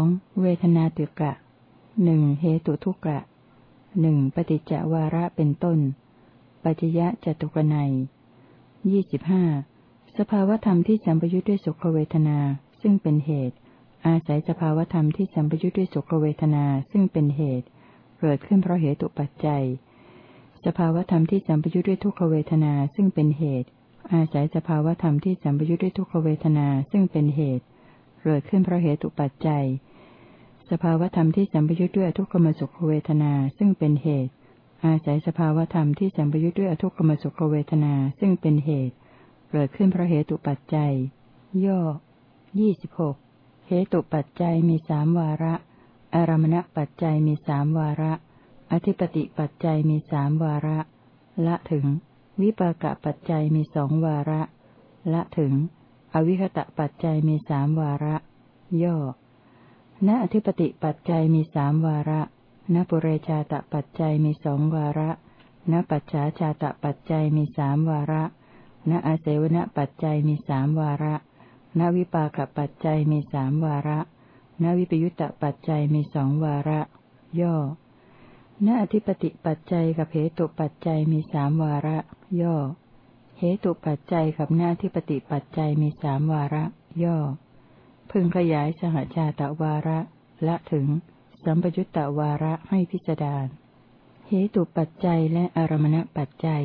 องเวทนาติกะหนึ่งเหตุทุกะหนึ่งปฏิจจวาระเป็นต้น ปัจยะจตุกนัยยี่สิบห้าสภาวธรรมที่สัมปยุทธ์ด้วยสุขเวทนาซึ่งเป็นเหตุ อาศัยสภาวธรรมที่สัมปยุทธ์ด้วยสุขเวทนาซึ่งเป็นเหตุ เกิดขึ้นเพราะเหตุปัจจัย สภาวธรรมที่สัมปยุทธ์ด้วยทุกขเวทนาซึ่งเป็นเหตุ อาศัยสภาวธรรมที่สัมปยุทธ์ด้วยทุกขเวทนาซึ่งเป็นเหตุ เกิดขึ้นเพราะเหตุปัจจัย สภาวธรรมที่สัมปยุทธ์ด้วยทุกขมสุขเวทนาซึ่งเป็นเหตุ อาศัยสภาวธรรมที่สัมปยุทธ์ด้วยทุกขมสุขเวทนาซึ่งเป็นเหตุ เกิดขึ้นเพราะเหตุปัจจัย ย่อยี่สิบหกเหตุปัจจัยมีสามวาระ อารมณปัจจัยมีสามวาระ อธิปติปัจจัยมีสามวาระ ละถึง วิปากปัจจัยมีสองวาระ ละถึง อวิคตะปัจจัยมีสามวาระ ย่อ ณอธิปติปัจจัยมีสามวาระณปุเรชาตปัจจัยมีสองวาระณปัจฉาชาตปัจจัยมีสามวาระณอาเสวนปัจจัยมีสามวาระณวิปากปัจจัยมีสามวาระณวิปยุตตปัจจัยมีสองวาระ ย่อ ณอธิปติปัจจัยกับเหตุปัจจัยมีสามวาระ ย่อ เหตุปัจจัยกับหน้าธิปติปัจจัยมีสามวาระ ย่อ พึงขยายสหชาตวาระ ละถึง สัมปยุตตวาระให้พิจารณาเหตุปัจจัยและอารมณปัจจัย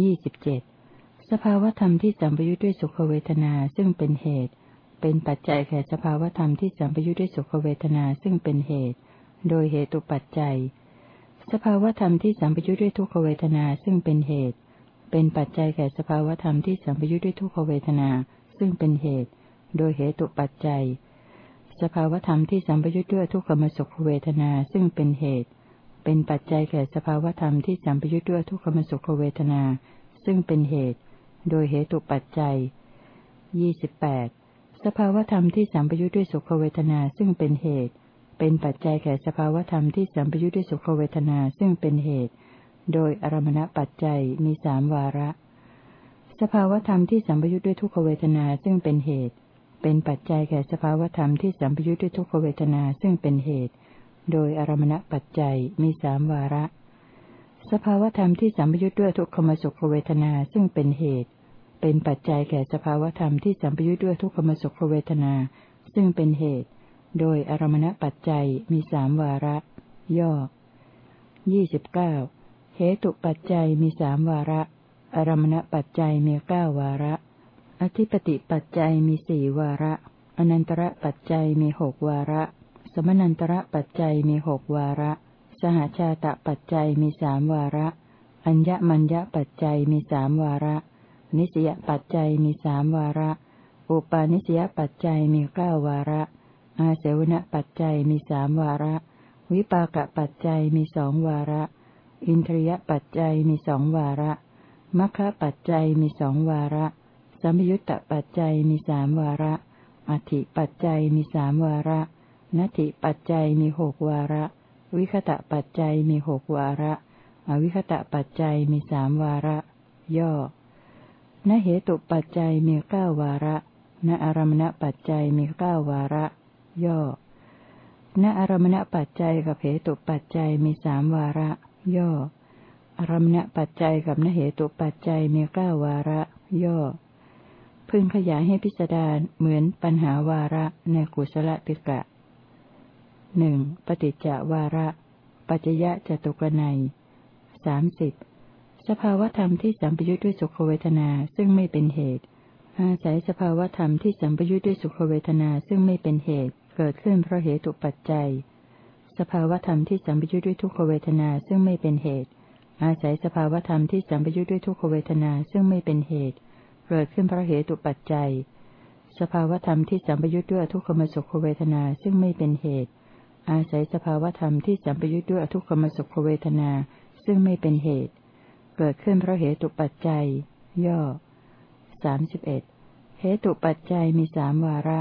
ยี่สิบเจ็ดสภาวธรรมที่สัมปยุทธ์ด้วยสุขเวทนาซึ่งเป็นเหตุ เป็นปัจจัยแก่สภาวธรรมที่สัมปยุทธ์ด้วยสุขเวทนาซึ่งเป็นเหตุ โดยเหตุปัจจัย สภาวธรรมที่สัมปยุทธ์ด้วยทุกขเวทนาซึ่งเป็นเหตุ เป็นปัจจัยแก่สภาวธรรมที่สัมปยุทธ์ด้วยทุกขเวทนาซึ่งเป็นเหตุ โดยเหตุปัจจัย สภาวธรรมที่สัมปยุทธ์ด้วยทุกขมสุขเวทนาซึ่งเป็นเหตุ เป็นปัจจัยแก่สภาวธรรมที่สัมปยุทธ์ด้วยทุกขมสุขเวทนา ซึ่งเป็นเหตุ โดยเหตุปัจจัยยี่สิบแปดสภาวธรรมที่สัมปยุทธ์ด้วยสุขเวทนาซึ่งเป็นเหตุ เป็นปัจจัยแก่สภาวธรรมที่สัมปยุทธ์ด้วยสุขเวทนาซึ่งเป็นเหตุ โดยอารมณปัจจัยมีสามวาระ สภาวธรรมที่สัมปยุทธ์ด้วยทุกขเวทนาซึ่งเป็นเหตุ เป็นปัจจัยแก่สภาวธรรมที่สัมปยุทธ์ด้วยทุกขเวทนาซึ่งเป็นเหตุ โดยอารมณปัจจัยมีสามวาระ สภาวธรรมที่สัมปยุทธ์ด้วยทุกขมสุขเวทนาซึ่งเป็นเหตุ เป็นปัจจัยแก่สภาวธรรมที่สัมปยุทธ์ด้วยทุกขมสุขเวทนา ซึ่งเป็นเหตุ โดยอารมณปัจจัยมีสามวาระ ย่อยี่สิบเก้าเหตุปัจจัยมีสามวาระ อารมณปัจจัยมีเก้าวาระ อธิปติปัจจัยมีสี่วาระ อนันตระปัจจัยมีหกวาระ สมนันตระปัจจัยมีหกวาระ สหชาตะปัจจัยมีสามวาระ อัญญมัญญปัจจัยมีสามวาระ นิสยปัจจัยมีสามวาระ อุปาณิสยปัจจัยมีเก้าวาระ อาเสวนปัจจัยมีสามวาระ วิปากปัจจัยมีสองวาระ อินทรียปัจจัยมีสองวาระมัคคะปัจจัยมีสองวาระ สัมยุตตปัจจัยมีสามวาระ อธิปัจจัยมีสามวาระนัตถิปัจจัยมีหกวาระ วิคตะปัจจัยมีหกวาระ อวิคตะปัจจัยมีสามวาระ ย่อณเหตุปัจจัยมีเก้าวาระณอารมณปัจจัยมีเก้าวาระ ย่อณอารมณปัจจัยกับเหตุปัจจัยมีสามวาระ ย่ออารมณปัจจัยกับนเหตุปัจจัยมีเก้าวาระ ย่อ พึงขยายให้พิจารเหมือนปัญหาวาระในกุศลติกะหนึ่งปฏิจจวาระ ปัจจยะจตุกนัยสามสิบสภาวธรรมที่สัมปยุทธ์ด้วยสุขเวทนาซึ่งไม่เป็นเหตุ อาศัยสภาวธรรมที่สัมปยุทธ์ด้วยสุขเวทนาซึ่งไม่เป็นเหตุ เกิดขึ้นเพราะเหตุปัจจัย สภาวธรรมที่สัมปยุทธ์ด้วยทุกขเวทนาซึ่งไม่เป็นเหตุ อาศัยสภาวธรรมที่สัมปยุทธ์ด้วยทุกขเวทนาซึ่งไม่เป็นเหตุเเกิดขึ้นเพราะเหตุปัจจัย สภาวธรรมที่สัมปยุทธ์ด้วยทุกขมสุขเวทนาซึ่งไม่เป็นเหตุ อาศัยสภาวธรรมที่สัมปยุทธ์ด้วยทุกขมสุขเวทนาซึ่งไม่เป็นเหตุ เกิดขึ้นเพราะเหตุปัจจัย ย่อสามสิบเอ็ดเหตุปัจจัยมีสามวาระ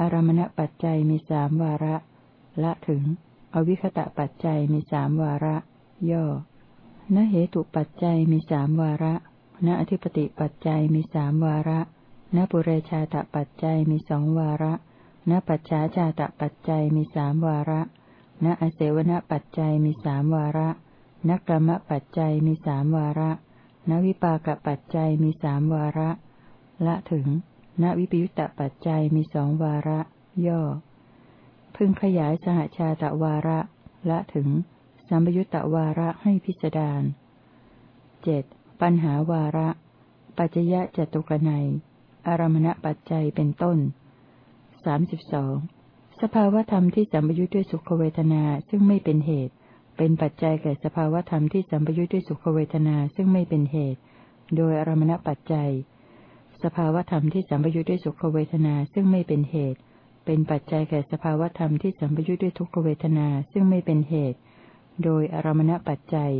อารมณปัจจัยมีสามวาระ ละถึง อวิคตะปัจจัยมีสามวาระ ย่อณเหตุปัจจัยมีสามวาระ ณอธิปติปัจจัยมีสามวาระณปุเรชาตปัจจัยมีสองวาระณปัจฉาชาตปัจจัยมีสามวาระณอเสวนปัจจัยมีสามวาระณกรรมปัจจัยมีสามวาระณวิปากปัจจัยมีสามวาระ ละถึง ณวิปยุตตปัจจัยมีสองวาระ ย่อ พึงขยายสหชาตวาระ ละถึง สัมยุตตวาระให้พิสดารเจ็ด ปัญหาวาระ ปัจจยะจตุกนัย อารมณปัจจัยเป็นต้นสามสิบสองสภาวธรรมที่สัมยุทธ์ด้วยสุขเวทนาซึ่งไม่เป็นเหตุ เป็นปัจจัยแก่สภาวธรรมที่สัมยุทธ์ด้วยสุขเวทนาซึ่งไม่เป็นเหตุ โดยอารมณปัจจัย สภาวธรรมที่สัมยุทธ์ด้วยสุขเวทนาซึ่งไม่เป็นเหตุ เป็นปัจจัยแก่สภาวธรรมที่สัมยุทธ์ด้วยทุกขเวทนาซึ่งไม่เป็นเหตุ โดยอารมณปัจจัย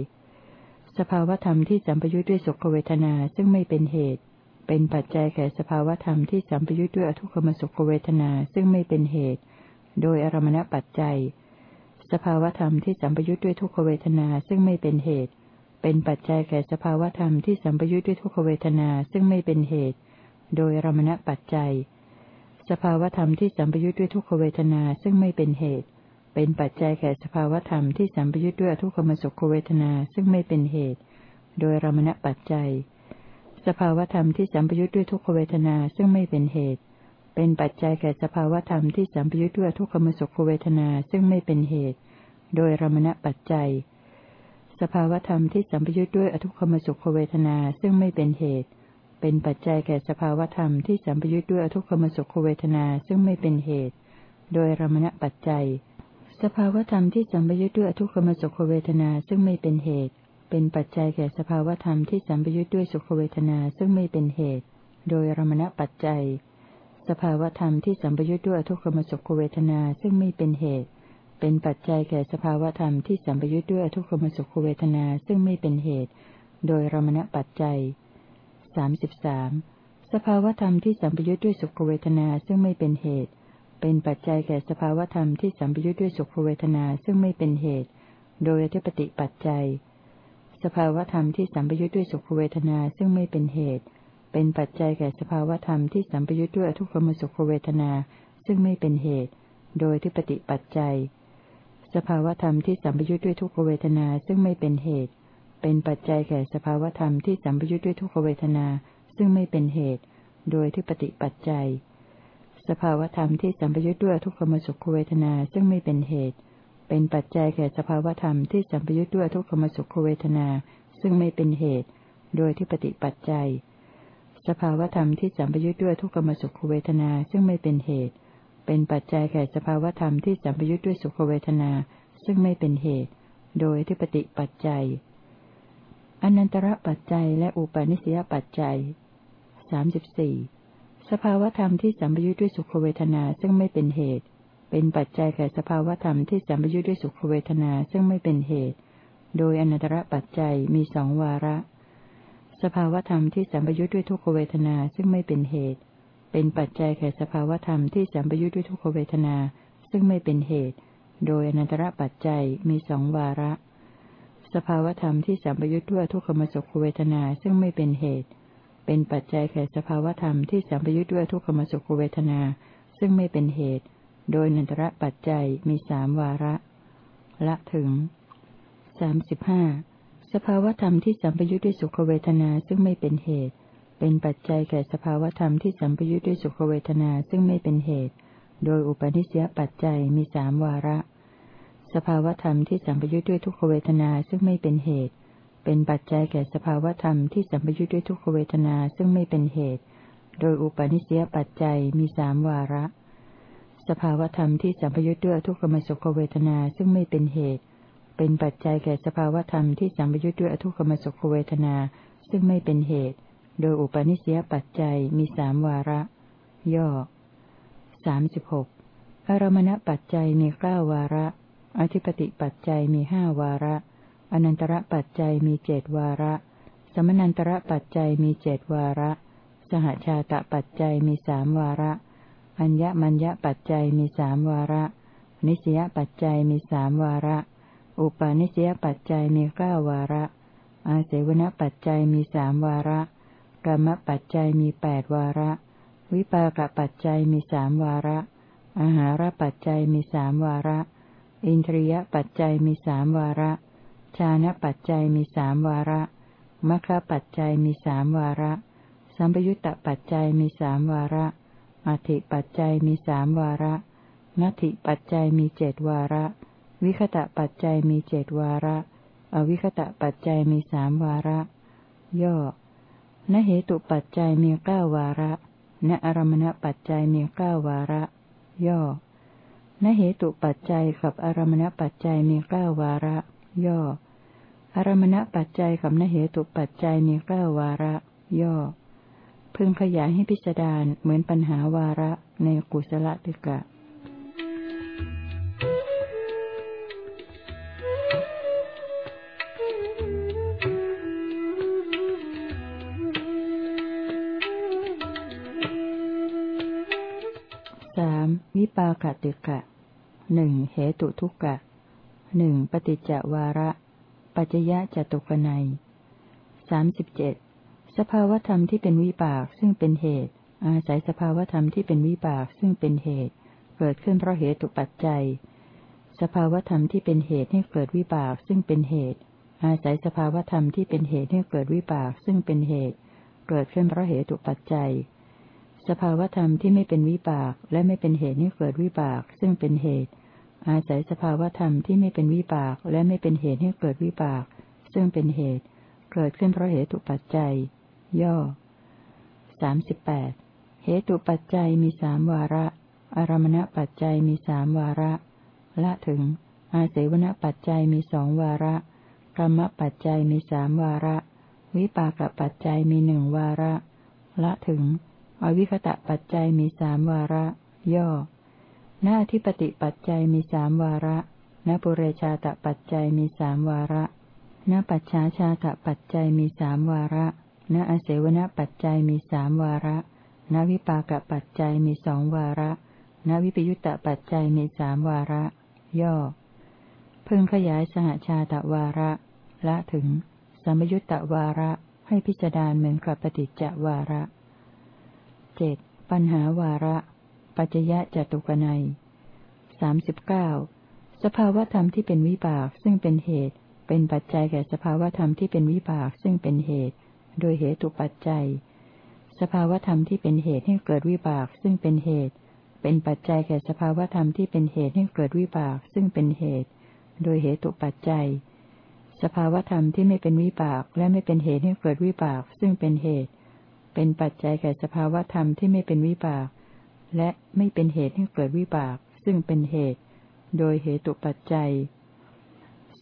สภาวธรรมที่สัมปยุทธ์ด้วยสุขเวทนาซึ่งไม่เป็นเหตุ เป็นปัจจัยแก่สภาวธรรมที่สัมปยุทธ์ด้วยอทุกขมสุขเวทนาซึ่งไม่เป็นเหตุ โดยอารมณปัจจัย สภาวธรรมที่สัมปยุทธ์ด้วยทุกขเวทนาซึ่งไม่เป็นเหตุ เป็นปัจจัยแก่สภาวธรรมที่สัมปยุทธ์ด้วยทุกขเวทนาซึ่งไม่เป็นเหตุ โดยอารมณปัจจัย สภาวธรรมที่สัมปยุทธ์ด้วยทุกขเวทนาซึ่งไม่เป็นเหตุ เป็นปัจจัยแก่สภาวธรรมที่สัมปยุทธ์ด้วยทุกขมสุขเวทนาซึ่งไม่เป็นเหตุ โดยรมณปัจจัย สภาวธรรมที่สัมปยุทธ์ด้วยทุกขเวทนาซึ่งไม่เป็นเหตุ เป็นปัจจัยแก่สภาวธรรมที่สัมปยุทธ์ด้วยทุกขมสุขเวทนาซึ่งไม่เป็นเหตุ โดยรมณปัจจัย สภาวธรรมที่สัมปยุทธ์ด้วยอทุกขมสุขเวทนาซึ่งไม่เป็นเหตุ เป็นปัจจัยแก่สภาวธรรมที่สัมปยุทธ์ด้วยอทุกขมสุขเวทนาซึ่งไม่เป็นเหตุ โดยรมณปัจจัย สภาวธรรมที่สัมปยุทธ์ด้วยทุกขมสุขเวทนาซึ่งไม่เป็นเหตุ เป็นปัจจัยแก่สภาวธรรมที่สัมปยุทธ์ด้วยสุขเวทนาซึ่งไม่เป็นเหตุ โดยรมณปัจจัย สภาวธรรมที่สัมปยุทธ์ด้วยทุกขมสุขเวทนาซึ่งไม่เป็นเหตุ เป็นปัจจัยแก่สภาวธรรมที่สัมปยุทธ์ด้วยทุกขมสุขเวทนาซึ่งไม่เป็นเหตุ โดยรมณปัจจัยสามสิบสามสภาวธรรมที่สัมปยุทธ์ด้วยสุขเวทนาซึ่งไม่เป็นเหตุ เป็นปัจจัยแก่สภาวธรรมที่สัมปยุทธ์ด้วยสุขเวทนาซึ่งไม่เป็นเหตุ โดยอธิปติปัจจัย สภาวธรรมที่สัมปยุทธ์ด้วยสุขเวทนาซึ่งไม่เป็นเหตุ เป็นปัจจัยแก่สภาวธรรมที่สัมปยุทธ์ด้วยทุกขมสุขเวทนาซึ่งไม่เป็นเหตุ โดยที่ปฏิปัจจัย สภาวธรรมที่สัมปยุทธ์ด้วยทุกขเวทนาซึ่งไม่เป็นเหตุ เป็นปัจจัยแก่สภาวธรรมที่สัมปยุทธ์ด้วยทุกขเวทนาซึ่งไม่เป็นเหตุ โดยที่ปฏิปัจจัย สภาวธรรมที่สัมปยุทธ์ด้วยทุกขมสุขเวทนาซึ่งไม่เป็นเหตุ เป็นปัจจัยแก่สภาวธรรมที่สัมปยุทธ์ด้วยทุกขมสุขเวทนาซึ่งไม่เป็นเหตุ โดยที่ปฏิปัจจัย สภาวธรรมที่สัมปยุทธ์ด้วยทุกขมสุขเวทนาซึ่งไม่เป็นเหตุ เป็นปัจจัยแก่สภาวธรรมที่สัมปยุทธ์ด้วยสุขเวทนาซึ่งไม่เป็นเหตุ โดยที่ปฏิปัจจัยอนันตระปัจจัยและอุปาณิสยปัจจัยสามสิบสี่ สภาวธรรมที่สัมปยุทธ์ด้วยสุขเวทนาซึ่งไม่เป็นเหตุ เป็นปัจจัยแก่สภาวธรรมที่สัมปยุทธ์ด้วยสุขเวทนาซึ่งไม่เป็นเหตุ โดยอนันตระปัจจัยมีสองวาระ สภาวธรรมที่สัมปยุทธ์ด้วยทุกขเวทนาซึ่งไม่เป็นเหตุ เป็นปัจจัยแก่สภาวธรรมที่สัมปยุทธ์ด้วยทุกขเวทนาซึ่งไม่เป็นเหตุ โดยอนันตระปัจจัยมีสองวาระ สภาวธรรมที่สัมปยุทธ์ด้วยทุกขมสุขเวทนาซึ่งไม่เป็นเหตุ เป็นปัจจัยแก่สภาวธรรมที่สัมปยุทธ์ด้วยทุกขมสุขเวทนา ซึ่งไม่เป็นเหตุ โดยนันตระปัจจัยมีสามวาระ ละถึงสามสิบห้าสภาวธรรมที่สัมปยุทธ์ด้วยสุขเวทนาซึ่งไม่เป็นเหตุ เป็นปัจจัยแก่สภาวธรรมที่สัมปยุทธ์ด้วยสุขเวทนาซึ่งไม่เป็นเหตุ โดยอุปนิสยปัจจัยมีสามวาระ สภาวธรรมที่สัมปยุทธ์ด้วยทุกขเวทนาซึ่งไม่เป็นเหตุ เป็นปัจจัยแก่สภาวธรรมที่สัมปยุทธ์ด้วยทุกขเวทนาซึ่งไม่เป็นเหตุ โดยอุปนิสยปัจจัยมีสามวาระ สภาวธรรมที่สัมพยุทธ์ด้วยทุกขมสุขเวทนาซึ่งไม่เป็นเหตุ เป็นปัจจัยแก่สภาวธรรมที่สัมพยุทธ์ด้วยทุกขมสุขเวทนาซึ่งไม่เป็นเหตุ โดยอุปนิสัยปัจจัยมีสามวาระ ย่อสามสิบหกอารมณปัจจัยมีเก้าวาระ อธิปติปัจจัยมีห้าวาระ อนันตระปัจจัยมีเจดวาระ สมนันตระปัจจัยมีเจดวาระ สหชาตปัจจัยมีสามวาระ อัญญมัญญปัจจัยมีสามวาระ นิสยปัจจัยมีสามวาระ อุปาณิสยปัจจัยมีเก้าวาระ อาเสวนปัจจัยมีสามวาระกรรมปัจจัยมีแปดวาระ วิปากปัจจัยมีสามวาระ อาหารปัจจัยมีสามวาระ อินทรียปัจจัยมีสามวาระ ชานะปัจจัยมีสามวาระมัคคปัจจัยมีสามวาระ สัมปยุตตปัจจัยมีสามวาระอธิปัจจัยมีสามวาระนัตถิปัจจัยมีเจดวาระ วิคตะปัจจัยมีเจดวาระ อวิคตะปัจจัยมีสามวาระ ย่อนเหตุปัจจัยมีเก้าวาระณอารมณปัจจัยมีเก้าวาระ ย่อนเหตุปัจจัยกับอารมณปัจจัยมีเก้าวาระ ย่อ อารมณปัจจัยกับนเหตุปัจจัยมีเก้าวาระ ย่อ พึงขยายให้พิจารณาเหมือนปัญหาวาระในกุศลติกะสามวิปากติกะหนึ่งเหตุทุกกะหนึ่งปฏิจจวาระ ปัจจยะจตุกนัยสามสิบเจ็ดสภาวธรรมที่เป็นวิบากซึ่งเป็นเหตุ อาศัยสภาวธรรมที่เป็นวิบากซึ่งเป็นเหตุ เกิดขึ้นเพราะเหตุปัจจัย สภาวธรรมที่เป็นเหตุให้เกิดวิบากซึ่งเป็นเหตุ อาศัยสภาวธรรมที่เป็นเหตุให้เกิดวิบากซึ่งเป็นเหตุ เกิดขึ้นเพราะเหตุปัจจัย สภาวธรรมที่ไม่เป็นวิบากและไม่เป็นเหตุให้เกิดวิบากซึ่งเป็นเหตุ อาศัยสภาวธรรมที่ไม่เป็นวิบากและไม่เป็นเหตุให้เกิดวิบาก ซึ่งเป็นเหตุ เกิดขึ้นเพราะเหตุปัจจัย ย่อสามสิบแปดเหตุปัจจัยมีสามวาระ อารมณปัจจัยมีสามวาระ ละถึง อาศัยวณปัจจัยมีสองวาระกรรมปัจจัยมีสามวาระ วิปากปัจจัยมีหนึ่งวาระ ละถึง อวิคตะปัจจัยมีสามวาระ ย่อ หน้าที่ปฏิปัจจัยมีสามวาระณปุเรชาตปัจจัยมีสามวาระณปัจฉาชาตปัจจัยมีสามวาระณอเสวนปัจจัยมีสามวาระณวิปากปัจจัยมีสองวาระณวิปยุตตปัจจัยมีสามวาระ ย่อพิ่งขยายสหชาตวาระ ละถึงสมยุตตวาระให้พิจารณาเหมือนกับปฏิจจวาระเจ็ดปัญหาวาระ ปัจจยะจตุกนัยสามสิบเก้าสภาวธรรมที่เป็นวิบากซึ่งเป็นเหตุ เป็นปัจจัยแก่สภาวธรรมที่เป็นวิบากซึ่งเป็นเหตุ โดยเหตุปัจจัย สภาวธรรมที่เป็นเหตุให้เกิดวิบากซึ่งเป็นเหตุ เป็นปัจจัยแก่สภาวธรรมที่เป็นเหตุให้เกิดวิบากซึ่งเป็นเหตุ โดยเหตุปัจจัย สภาวธรรมที่ไม่เป็นวิบากและไม่เป็นเหตุให้เกิดวิบากซึ่งเป็นเหตุ เป็นปัจจัยแก่สภาวธรรมที่ไม่เป็นวิบาก และไม่เป็นเหตุให้เกิดวิบาก ซึ่งเป็นเหตุ โดยเหตุปัจจัย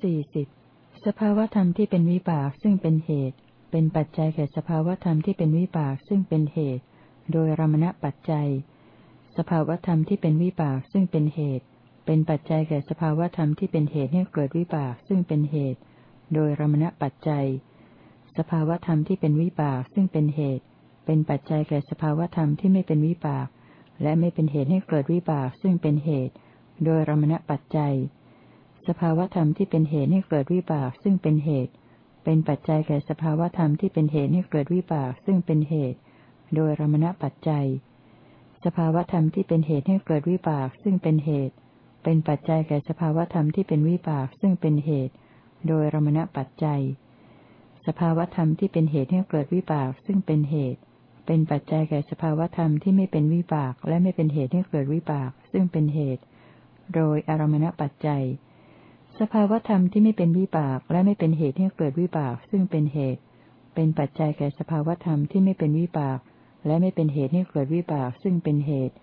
สี่สิบสภาวธรรมที่เป็นวิบากซึ่งเป็นเหตุ เป็นปัจจัยแก่สภาวธรรมที่เป็นวิบากซึ่งเป็นเหตุ โดยรมณปัจจัย สภาวธรรมที่เป็นวิบากซึ่งเป็นเหตุ เป็นปัจจัยแก่สภาวธรรมที่เป็นเหตุให้เกิดวิบากซึ่งเป็นเหตุ โดยรมณปัจจัย สภาวธรรมที่เป็นวิบากซึ่งเป็นเหตุ เป็นปัจจัยแก่สภาวธรรมที่ไม่เป็นวิบาก และไม่เป็นเหตุให้เกิดวิบากซึ่งเป็นเหตุ โดยรมณปัจจัย สภาวธรรมที่เป็นเหตุให้เกิดวิบากซึ่งเป็นเหตุ เป็นปัจจัยแก่สภาวธรรมที่เป็นเหตุให้เกิดวิบากซึ่งเป็นเหตุ โดยรมณปัจจัย สภาวธรรมที่เป็นเหตุให้เกิดวิบากซึ่งเป็นเหตุ เป็นปัจจัยแก่สภาวธรรมที่เป็นวิบากซึ่งเป็นเหตุ โดยรมณปัจจัย สภาวธรรมที่เป็นเหตุให้เกิดวิบากซึ่งเป็นเหตุ เป็นปัจจัยแก่สภาวธรรมที่ไม่เป็นวิบากและไม่เป็นเหตุให้เกิดวิบาก ซึ่งเป็นเหตุ โดยอารมณปัจจัย สภาวธรรมที่ไม่เป็นวิบากและไม่เป็นเหตุให้เกิดวิบาก ซึ่งเป็นเหตุ เป็นปัจจัยแก่สภาวธรรมที่ไม่เป็นวิบาก และไม่เป็นเหตุให้เกิดวิบาก ซึ่งเป็นเหตุ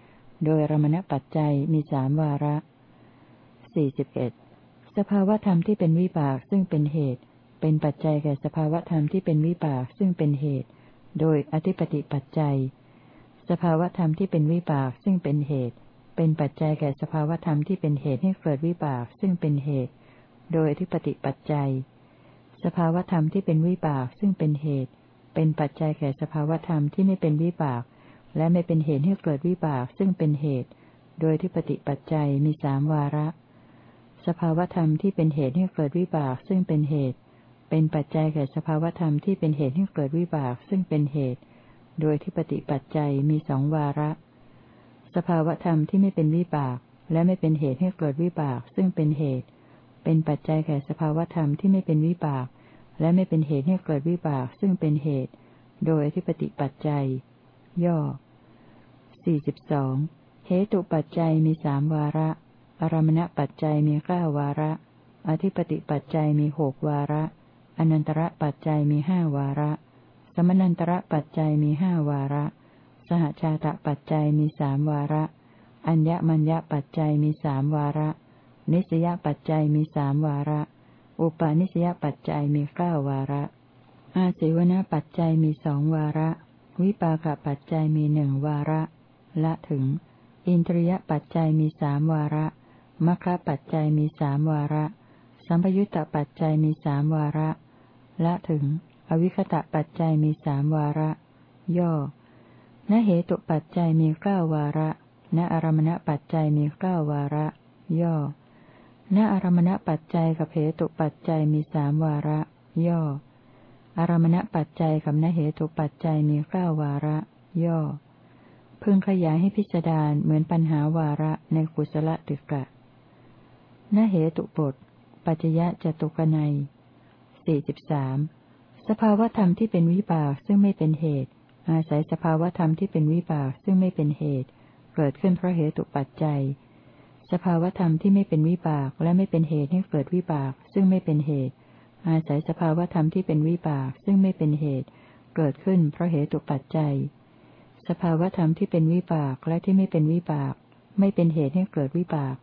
โดยอารมณปัจจัยมีสามวาระสี่สิบเอ็ดสภาวธรรมที่เป็นวิบากซึ่งเป็นเหตุ เป็นปัจจัยแก่สภาวธรรมที่เป็นวิบากซึ่งเป็นเหตุ โดยอธิปติปัจจัย สภาวธรรมที่เป็นวิบากซึ่งเป็นเหตุ เป็นปัจจัยแก่สภาวธรรมที่เป็นเหตุให้เกิดวิบากซึ่งเป็นเหตุ โดยอธิปติปัจจัย สภาวธรรมที่เป็นวิบากซึ่งเป็นเหตุ เป็นปัจจัยแก่สภาวธรรมที่ไม่เป็นวิบาก และไม่เป็นเหตุให้เกิดวิบากซึ่งเป็นเหตุ โดยที่ปฏิปัจจัยมีสามวาระ สภาวธรรมที่เป็นเหตุให้เกิดวิบากซึ่งเป็นเหตุ เป็นปัจจัยแก่สภาวธรรมที่เป็นเหตุให้เกิดวิบากซึ่งเป็นเหตุ โดยที่ปฏิปัจจัยมีสองวาระ สภาวธรรมที่ไม่เป็นวิบาก และไม่เป็นเหตุให้เกิดวิบากซึ่งเป็นเหตุ เป็นปัจจัยแก่สภาวธรรมที่ไม่เป็นวิบาก และไม่เป็นเหตุให้เกิดวิบากซึ่งเป็นเหตุ โดยอธิปติปัจจัย ย่อสี่สิบสองเหตุปัจจัยมีสามวาระอารมณปัจจัยมีเก้าวาระ อธิปติปัจจัยมีหกวาระ อนันตระปัจจัยมีห้าวาระ สมนันตระปัจจัยมีห้าวาระ สหชาตะปัจจัยมีสามวาระ อัญญมัญญปัจจัยมีสามวาระ นิสยปัจจัยมีสามวาระ อุปาณิสยปัจจัยมีเก้าวาระ อาศิวณปัจจัยมีสองวาระ วิปากปัจจัยมีหนึ่งวาระ ละถึง อินทรียปัจจัยมีสามวาระมัคคปัจจัยมีสามวาระ สัมปยุตตปัจจัยมีสามวาระ ละถึง อวิคตะปัจจัยมีสามวาระ ย่อณเหตุปัจจัยมีเก้าวาระณอารมณปัจจัยมีเก้าวาระ ย่อณอารมณปัจจัยกับเหตุปัจจัยมีสามวาระ ย่อ อารมณปัจจัยกับณเหตุปัจจัยมีเก้าวาระ ย่อ พึงขยายให้พิจารณาเหมือนปัญหาวาระในกุศลตึกะนเหตุบท ปัจจยะจตุกนัยสี่สิบสามสภาวธรรมที่เป็นวิบากซึ่งไม่เป็นเหตุ อาศัยสภาวธรรมที่เป็นวิบากซึ่งไม่เป็นเหตุ เกิดขึ้นเพราะเหตุปัจจัย สภาวธรรมที่ไม่เป็นวิบากและไม่เป็นเหตุให้เกิดวิบาก ซึ่งไม่เป็นเหตุ อาศัยสภาวธรรมที่เป็นวิบากซึ่งไม่เป็นเหตุ เกิดขึ้นเพราะเหตุปัจจัย สภาวธรรมที่เป็นวิบากและที่ไม่เป็นวิบาก ไม่เป็นเหตุให้เกิดวิบาก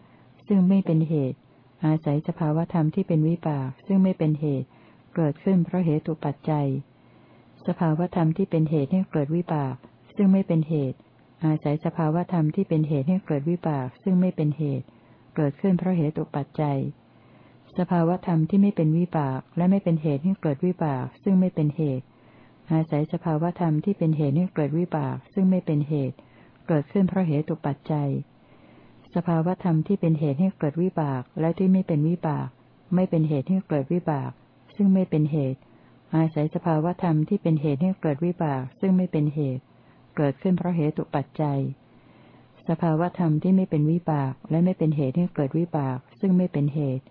ซึ่งไม่เป็นเหตุ อาศัยสภาวธรรมที่เป็นวิบากซึ่งไม่เป็นเหตุ เกิดขึ้นเพราะเหตุปัจจัย สภาวธรรมที่เป็นเหตุให้เกิดวิบาก ซึ่งไม่เป็นเหตุ อาศัยสภาวธรรมที่เป็นเหตุให้เกิดวิบาก ซึ่งไม่เป็นเหตุ เกิดขึ้นเพราะเหตุปัจจัย สภาวธรรมที่ไม่เป็นวิบากและไม่เป็นเหตุให้เกิดวิบาก ซึ่งไม่เป็นเหตุ อาศัยสภาวธรรมที่เป็นเหตุให้เกิดวิบาก ซึ่งไม่เป็นเหตุ เกิดขึ้นเพราะเหตุปัจจัย สภาวธรรมที่เป็นเหตุให้เกิดวิบากและที่ไม่เป็นวิบาก ไม่เป็นเหตุให้เกิดวิบาก ซึ่งไม่เป็นเหตุ อาศัยสภาวธรรมที่เป็นเหตุให้เกิดวิบาก ซึ่งไม่เป็นเหตุ เกิดขึ้นเพราะเหตุปัจจัย สภาวธรรมที่ไม่เป็นวิบาก และไม่เป็นเหตุให้เกิดวิบาก ซึ่งไม่เป็นเหตุ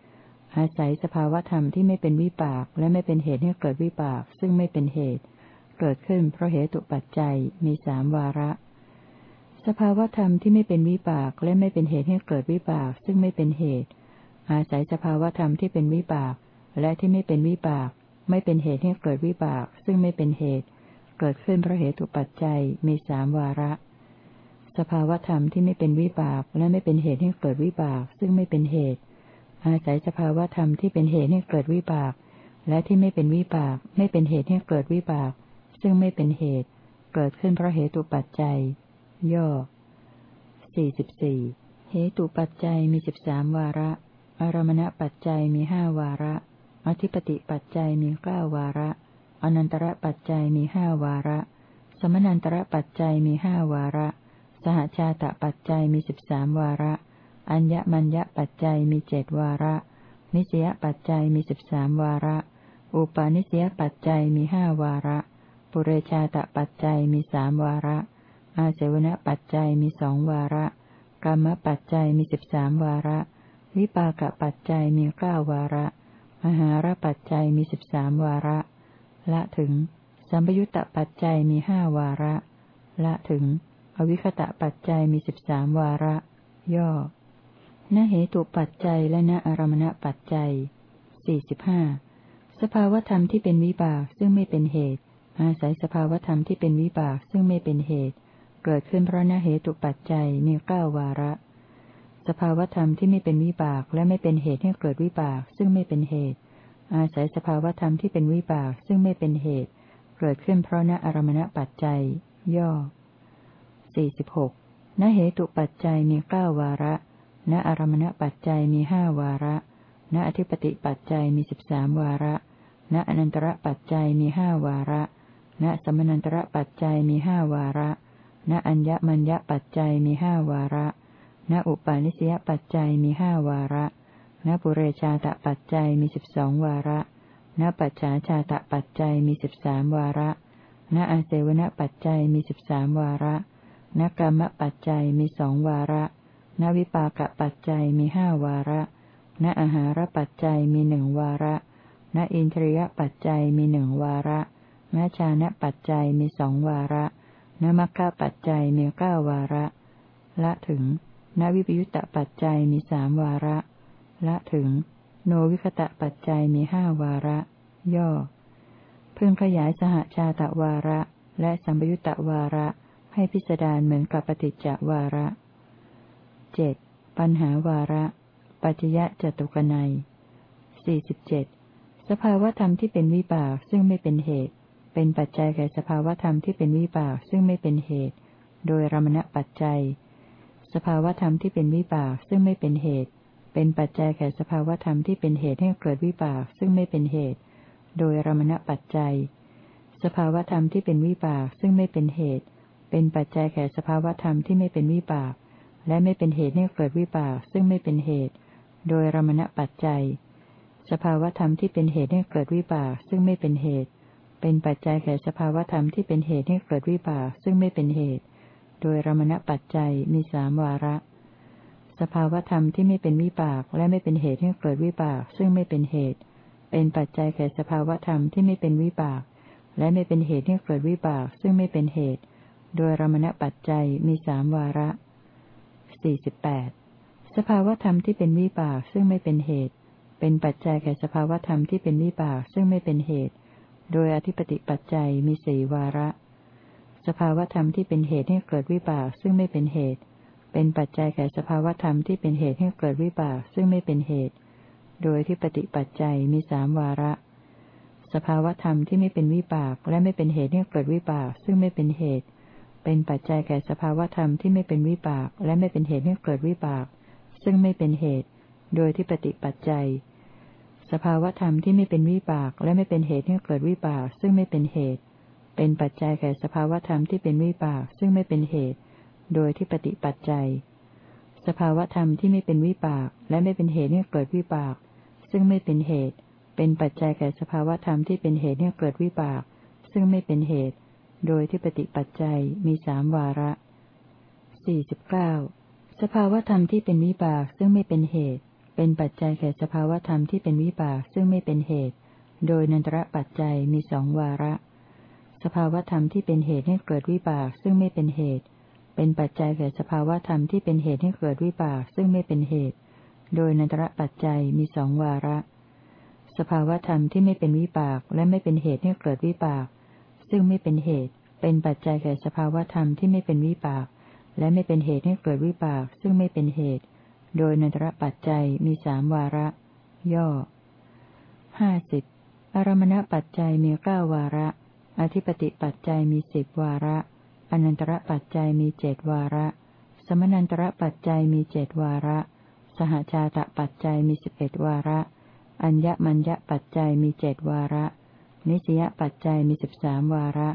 อาศัยสภาวธรรมที่ไม่เป็นวิบาก และไม่เป็นเหตุให้เกิดวิบาก ซึ่งไม่เป็นเหตุ เกิดขึ้นเพราะเหตุปัจจัยมีสามวาระ สภาวธรรมที่ไม่เป็นวิบากและไม่เป็นเหตุให้เกิดวิบาก ซึ่งไม่เป็นเหตุ อาศัยสภาวธรรมที่เป็นวิบาก และที่ไม่เป็นวิบาก ไม่เป็นเหตุให้เกิดวิบาก ซึ่งไม่เป็นเหตุ เกิดขึ้นเพราะเหตุปัจจัยมีสามวาระ สภาวธรรมที่ไม่เป็นวิบาก และไม่เป็นเหตุให้เกิดวิบาก ซึ่งไม่เป็นเหตุ อาศัยสภาวธรรมที่เป็นเหตุให้เกิดวิบาก และที่ไม่เป็นวิบาก ไม่เป็นเหตุให้เกิดวิบาก ซึ่งไม่เป็นเหตุ เกิดขึ้นเพราะเหตุปัจจัย ย่อสี่สิบสี่เหตุปัจจัยมีสิบสามวาระ อารมณปัจจัยมีห้าวาระ อธิปติปัจจัยมีเก้าวาระ อนันตระปัจจัยมีห้าวาระ สมนันตระปัจจัยมีห้าวาระ สหชาตปัจจัยมีสิบสามวาระ อัญญมัญญปัจจัยมีเจดวาระ นิสยปัจจัยมีสิบสามวาระ อุปาณิสยปัจจัยมีห้าวาระ ปุเรชาตปัจจัยมีสามวาระ อาเสวณปัจจัยมีสองวาระกรรมปัจจัยมีสิบสามวาระ วิปากปัจจัยมีเก้าวาระ มหาราปัจจัยมีสิบสามวาระ ละถึง สัมปยุตตปัจจัยมีห้าวาระ ละถึง อวิคตะปัจจัยมีสิบสามวาระ ย่อณเหตุปัจจัยและณอารมณปัจจัยสี่สิบห้าสภาวธรรมที่เป็นวิบากซึ่งไม่เป็นเหตุ อาศัยสภาวธรรมที่เป็นวิบากซึ่งไม่เป็นเหตุ เกิดขึ้นเพราะนเหตุปัจจัยมีเก้าวาระ สภาวธรรมที่ไม่เป็นวิบากและไม่เป็นเหตุให้เกิดวิบากซึ่งไม่เป็นเหตุ อาศัยสภาวธรรมที่เป็นวิบากซึ่งไม่เป็นเหตุ เกิดขึ้นเพราะนอารมณปัจจัย ย่อสี่สิบหกนเหตุปัจจัยมีเก้าวาระ ณอารมณปัจจัยมีห้าวาระ ณอธิปติปัจจัยมีสิบสามวาระ ณอนันตระปัจจัยมีห้าวาระ ณสมนันตระปัจจัยมีห้าวาระ ณอัญญมัญญปัจจัยมีห้าวาระ ณอุปาณิสยปัจจัยมีห้าวาระ ณปุเรชาตปัจจัยมีสิบสองวาระ ณปัจฉาชาตปัจจัยมีสิบสามวาระ ณอาเสวนปัจจัยมีสิบสามวาระ ณกรรมปัจจัยมีสองวาระนวิปากปัจจัยมีห้าวาระ ณอาหารปัจจัยมีหนึ่งวาระ ณอินทรียปัจจัยมีหนึ่งวาระณชานะปัจจัยมีสองวาระ ณมัคคะปัจจัยมีเก้าวาระ ละถึงณวิปยุตตปัจจัยมีสามวาระ ละถึง โนวิคตะปัจจัยมีห้าวาระ ย่อ พึงขยายสหชาตะวาระ และสัมปยุตตวาระให้พิสดารเหมือนกับปฏิจจวาระเจ็ดปัญหาวาระ ปัจยะจตุกนัยสี่สิบเจ็ดสภาวธรรมที่เป็นวิบากซึ่งไม่เป็นเหตุ เป็นปัจจัยแก่สภาวธรรมที่เป็นวิบากซึ่งไม่เป็นเหตุ โดยรมณปัจจัย สภาวธรรมที่เป็นวิบากซึ่งไม่เป็นเหตุ เป็นปัจจัยแก่สภาวธรรมที่เป็นเหตุให้เกิดวิบากซึ่งไม่เป็นเหตุ โดยรมณปัจจัย สภาวธรรมที่เป็นวิบากซึ่งไม่เป็นเหตุ เป็นปัจจัยแก่สภาวธรรมที่ไม่เป็นวิบาก และไม่เป็นเหตุให้เกิดวิบากซึ่งไม่เป็นเหตุ โดยรมณปัจจัย สภาวธรรมที่เป็นเหตุให้เกิดวิบากซึ่งไม่เป็นเหตุ เป็นปัจจัยแก่สภาวธรรมที่เป็นเหตุให้เกิดวิบากซึ่งไม่เป็นเหตุ โดยรมณปัจจัยมีสามวาระ สภาวธรรมที่ไม่เป็นวิบากและไม่เป็นเหตุให้เกิดวิบากซึ่งไม่เป็นเหตุ เป็นปัจจัยแก่สภาวธรรมที่ไม่เป็นวิบาก และไม่เป็นเหตุให้เกิดวิบากซึ่งไม่เป็นเหตุ โดยรมณปัจจัยมีสามวาระสี่สิบแปดสภาวธรรมที่เป็นวิบากซึ่งไม่เป็นเหตุ เป็นปัจจัยแก่สภาวธรรมที่เป็นวิบากซึ่งไม่เป็นเหตุ โดยอธิปติปัจจัยมีสี่วาระ สภาวธรรมที่เป็นเหตุให้เกิดวิบากซึ่งไม่เป็นเหตุ เป็นปัจจัยแก่สภาวธรรมที่เป็นเหตุให้เกิดวิบากซึ่งไม่เป็นเหตุ โดยที่ปฏิปัจจัยมีสามวาระ สภาวธรรมที่ไม่เป็นวิบากและไม่เป็นเหตุให้เกิดวิบากซึ่งไม่เป็นเหตุ เป็นปัจจัยแก่สภาวธรรมที่ไม่เป็นวิบากและไม่เป็นเหตุให้เกิดวิบาก ซึ่งไม่เป็นเหตุ โดยที่ปฏิปัจจัย สภาวธรรมที่ไม่เป็นวิบากและไม่เป็นเหตุให้เกิดวิบากซึ่งไม่เป็นเหตุ เป็นปัจจัยแก่สภาวธรรมที่เป็นวิบากซึ่งไม่เป็นเหตุ โดยที่ปฏิปัจจัย สภาวธรรมที่ไม่เป็นวิบากและไม่เป็นเหตุให้เกิดวิบาก ซึ่งไม่เป็นเหตุ เป็นปัจจัยแก่สภาวธรรมที่เป็นเหตุให้เกิดวิบาก ซึ่งไม่เป็นเหตุ โดยที่ปฏิปัจจัยมีสามวาระสี่สิบเก้าสภาวธรรมที่เป็นวิบากซึ่งไม่เป็นเหตุ เป็นปัจจัยแก่สภาวธรรมที่เป็นวิบากซึ่งไม่เป็นเหตุ โดยนันตระปัจจัยมีสองวาระ สภาวธรรมที่เป็นเหตุให้เกิดวิบากซึ่งไม่เป็นเหตุ เป็นปัจจัยแก่สภาวธรรมที่เป็นเหตุให้เกิดวิบากซึ่งไม่เป็นเหตุ โดยนันตระปัจจัยมีสองวาระ สภาวธรรมที่ไม่เป็นวิบากและไม่เป็นเหตุให้เกิดวิบาก ซึ่งไม่เป็นเหตุ เป็นปัจจัยแก่สภาวธรรมที่ไม่เป็นวิปาก และไม่เป็นเหตุให้เกิดวิปาก ซึ่งไม่เป็นเหตุ โดยนันตระปัจจัยมีสามวาระ ย่อห้าสิบอารมณปัจจัยมีเก้าวาระ อธิปติปัจจัยมีสิบวาระ อนันตระปัจจัยมีเจดวาระ สมนันตระปัจจัยมีเจดวาระ สหชาตปัจจัยมีสิบเอ็ดวาระ อัญญมัญญปัจจัยมีเจดวาระ นิสยปัจจัยมีสิบสามวาระ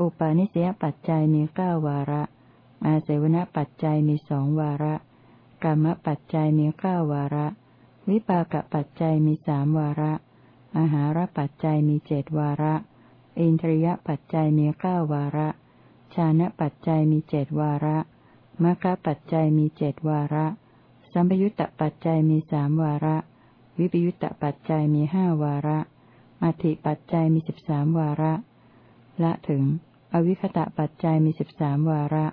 อุปาณิสยปัจจัยมีเก้าวาระ อาเสวนปัจจัยมีสองวาระ กรรมปัจจัยมีเก้าวาระ วิปากปัจจัยมีสามวาระ อาหารปัจจัยมีเจดวาระ อินทรียปัจจัยมีเก้าวาระ ชานะปัจจัยมีเจดวาระมรรคปัจจัยมีเจดวาระ สัมปยุตตปัจจัยมีสามวาระ วิปยุตตปัจจัยมีห้าวาระ อธิปัจจัยมีสิบสามวาระ ละถึง อวิคตะปัจจัยมีสิบสามวาระ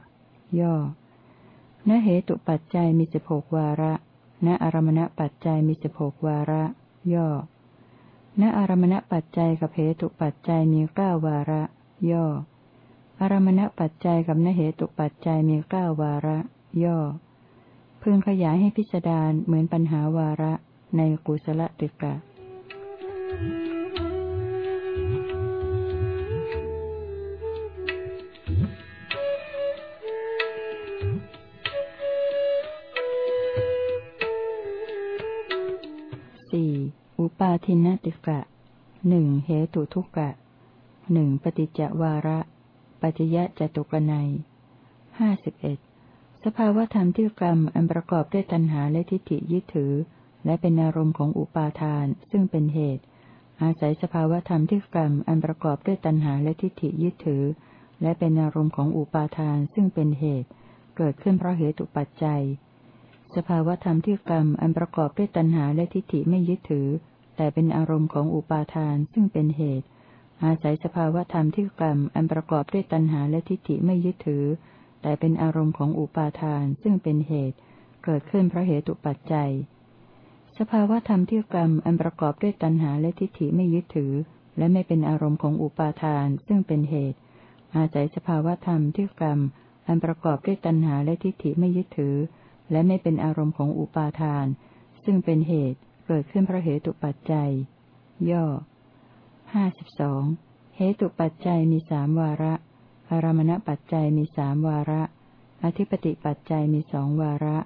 ย่อ ณเหตุปัจจัยมีสิบหกวาระ ณอารมณปัจจัยมีสิบหกวาระ ย่อ ณอารมณปัจจัยกับเหตุปัจจัยมีเก้าวาระ ย่อ อารมณปัจจัยกับณเหตุปัจจัยมีเก้าวาระ ย่อ พึงขยายให้พิจารณาเหมือนปัญหาวาระในกุศลติกะ Thank you. าทินติกะหนึ่งเหตุทุกะหนึ่งปฏิจจวาระ ปัจยะจตุกนัยห้าสิบเอ็ดสภาวธรรมที่กรรมอันประกอบด้วยตัณหาและทิฏฐิยึดถือ และเป็นอารมณ์ของอุปาทาน ซึ่งเป็นเหตุ อาศัยสภาวธรรมที่กรรมอันประกอบด้วยตัณหาและทิฏฐิยึดถือ และเป็นอารมณ์ของอุปาทาน ซึ่งเป็นเหตุ เกิดขึ้นเพราะเหตุปัจจัย สภาวธรรมที่กรรมอันประกอบด้วยตัณหาและทิฏฐิไม่ยึดถือ แต่เป็นอารมณ์ของอุปาทานซึ่งเป็นเหตุ อาศัยสภาวธรรมที่กรรมอันประกอบด้วยตัณหาและทิฏฐิไม่ยึดถือ แต่เป็นอารมณ์ของอุปาทานซึ่งเป็นเหตุ เกิดขึ้นเพราะเหตุปัจจัย สภาวธรรมที่กรรมอันประกอบด้วยตัณหาและทิฏฐิไม่ยึดถือ และไม่เป็นอารมณ์ของอุปาทานซึ่งเป็นเหตุ อาศัยสภาวธรรมที่กรรมอันประกอบด้วยตัณหาและทิฏฐิไม่ยึดถือ และไม่เป็นอารมณ์ของอุปาทาน ซึ่งเป็นเหตุ เกิดขึ้นเพราะเหตุปัจจัย ย่อห้าสิบสองเหตุปัจจัยมีสามวาระ อารมณปัจจัยมีสามวาระ อธิปติปัจจัยมีสองวาระ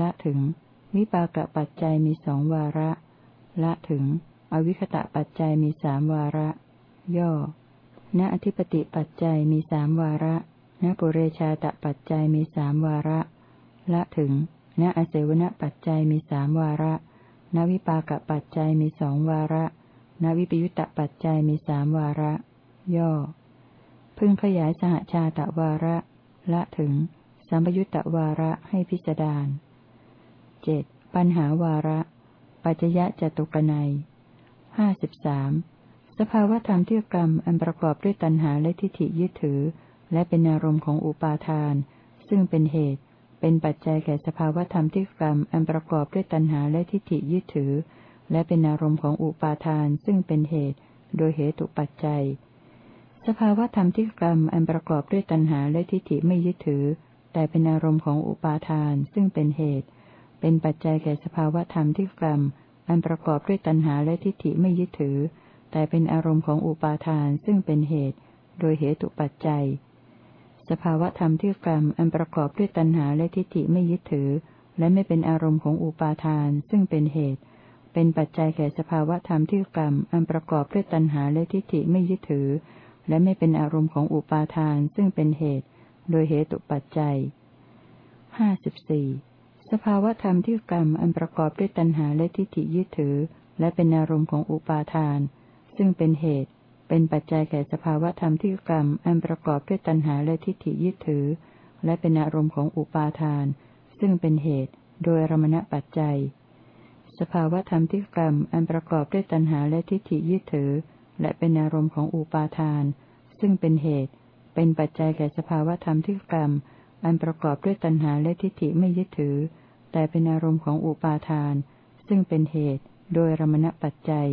ละถึง วิปากปัจจัยมีสองวาระ ละถึง อวิคตะปัจจัยมีสามวาระ ย่อ ณอธิปติปัจจัยมีสามวาระ ณปุเรชาตปัจจัยมีสามวาระ ละถึง ณอเสวนปัจจัยมีสามวาระ ณวิปากปัจจัยมีสองวาระณวิปยุตตปัจจัยมีสามวาระ ย่อ พึงขยายสหชาตวาระ ละถึง สัมปยุตตวาระให้พิจารณาเจ็ดปัญหาวาระ ปัจจยะจตุกนัยห้าสิบสามสภาวธรรมที่กรรมอันประกอบด้วยตัณหาและทิฏฐิยึดถือ และเป็นอารมณ์ของอุปาทาน ซึ่งเป็นเหตุ เป็นปัจจัยแก่สภาวธรรมที่กรรมอันประกอบด้วยตัณหาและทิฏฐิยึดถือ และเป็นอารมณ์ของอุปาทานซึ่งเป็นเหตุ โดยเหตุปัจจัย สภาวธรรมที่กรรมอันประกอบด้วยตัณหาและทิฏฐิไม่ยึดถือ แต่เป็นอารมณ์ของอุปาทานซึ่งเป็นเหตุ เป็นปัจจัยแก่สภาวธรรมที่กรรมอันประกอบด้วยตัณหาและทิฏฐิไม่ยึดถือ แต่เป็นอารมณ์ของอุปาทานซึ่งเป็นเหตุ โดยเหตุปัจจัย สภาวะธรรมที่กรรมอันประกอบด้วยตัณหาและทิฏฐิไม่ยึดถือ และไม่เป็นอารมณ์ของอุปาทาน ซึ่งเป็นเหตุ เป็นปัจจัยแก่สภาวะธรรมที่กรรมอันประกอบด้วยตัณหาและทิฏฐิไม่ยึดถือ และไม่เป็นอารมณ์ของอุปาทาน ซึ่งเป็นเหตุ โดยเหตุปัจจัยห้าสิบสี่สภาวะธรรมที่กรรมอันประกอบด้วยตัณหาและทิฏฐิยึดถือ และเป็นอารมณ์ของอุปาทาน ซึ่งเป็นเหตุ เป็นปัจจัยแก่สภาวธรรมที่กรรม อันประกอบด้วยตัณหาและทิฏฐิยึดถือ และเป็นอารมณ์ของอุปาทาน ซึ่งเป็นเหตุ โดยรมณปัจจัย สภาวธรรมที่กรรม อันประกอบด้วยตัณหาและทิฏฐิยึดถือ และเป็นอารมณ์ของอุปาทาน ซึ่งเป็นเหตุ เป็นปัจจัยแก่สภาวธรรมที่กรรม อันประกอบด้วยตัณหาและทิฏฐิไม่ยึดถือ แต่เป็นอารมณ์ของอุปาทาน ซึ่งเป็นเหตุ โดยรมณปัจจัย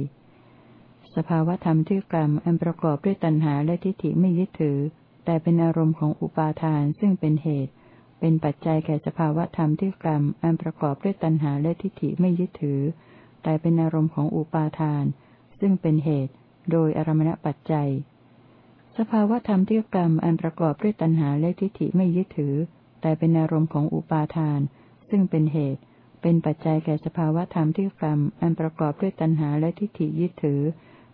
สภาวธรรมที่กรรมอันประกอบด้วยตัณหาและทิฏฐิไม่ยึดถือ แต่เป็นอารมณ์ของอุปาทานซึ่งเป็นเหตุ เป็นปัจจัยแก่สภาวธรรมที่กรรมอันประกอบด้วยตัณหาและทิฏฐิไม่ยึดถือ แต่เป็นอารมณ์ของอุปาทาน ซึ่งเป็นเหตุ โดยอารมณปัจจัย สภาวธรรมที่กรรมอันประกอบด้วยตัณหาและทิฏฐิไม่ยึดถือ แต่เป็นอารมณ์ของอุปาทาน ซึ่งเป็นเหตุเป็นปัจจัยแก่สภาวธรรมที่กรรมอันประกอบด้วยตัณหาและทิฏฐิยึดถือ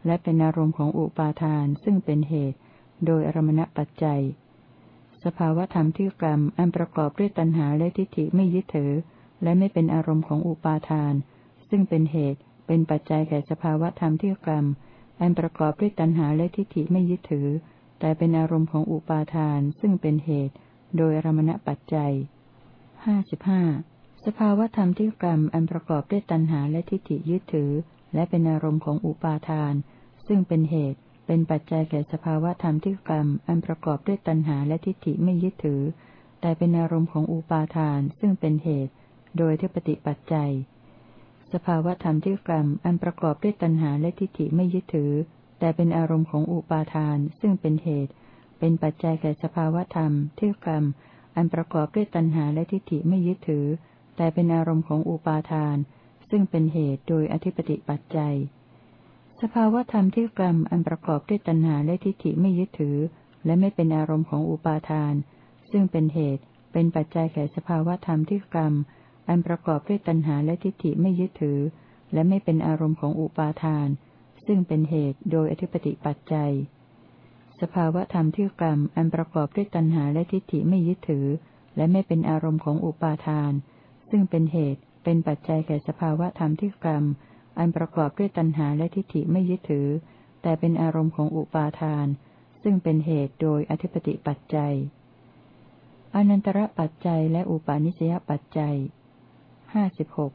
และเป็นอารมณ์ของอุปาทานซึ่งเป็นเหตุ โดยอารมณปัจจัย สภาวธรรมที่กรรมอันประกอบด้วยตัณหาและทิฏฐิไม่ยึดถือ และไม่เป็นอารมณ์ของอุปาทาน ซึ่งเป็นเหตุ เป็นปัจจัยแก่สภาวธรรมที่กรรมอันประกอบด้วยตัณหาและทิฏฐิไม่ยึดถือ แต่เป็นอารมณ์ของอุปาทาน ซึ่งเป็นเหตุ โดยอารมณปัจจัยห้าสิบห้าสภาวธรรมที่กรรมอันประกอบด้วยตัณหาและทิฏฐิยึดถือ และเป็นอารมณ์ของอุปาทาน ซึ่งเป็นเหตุ เป็นปัจจัยแก่สภาวธรรมที่กรรม อันประกอบด้วยตัณหาและทิฏฐิไม่ยึดถือ แต่เป็นอารมณ์ของอุปาทาน ซึ่งเป็นเหตุ โดยที่ปฏิปัจจัย สภาวธรรมที่กรรม อันประกอบด้วยตัณหาและทิฏฐิไม่ยึดถือ แต่เป็นอารมณ์ของอุปาทาน ซึ่งเป็นเหตุ เป็นปัจจัยแก่สภาวธรรมที่กรรม อันประกอบด้วยตัณหาและทิฏฐิไม่ยึดถือ แต่เป็นอารมณ์ของอุปาทาน ซึ่งเป็นเหตุโดยอธิปติปัจจัย สภาวธรรมที่กรรมอันประกอบด้วยตัณหาและทิฏฐิไม่ยึดถือ และไม่เป็นอารมณ์ของอุปาทาน ซึ่งเป็นเหตุ เป็นปัจจัยแก่สภาวธรรมที่กรรม อันประกอบด้วยตัณหาและทิฏฐิไม่ยึดถือ และไม่เป็นอารมณ์ของอุปาทาน ซึ่งเป็นเหตุโดยอธิปติปัจจัย สภาวธรรมที่กรรมอันประกอบด้วยตัณหาและทิฏฐิไม่ยึดถือ และไม่เป็นอารมณ์ของอุปาทาน ซึ่งเป็นเหตุ เป็นปัจจัยแก่สภาวธรรมที่กรรม อันประกอบด้วยตัณหาและทิฏฐิไม่ยึดถือ แต่เป็นอารมณ์ของอุปาทาน ซึ่งเป็นเหตุโดยอธิปติปัจจัย อนันตระปัจจัยและอุปาณิสยปัจจัยห้าสิบหก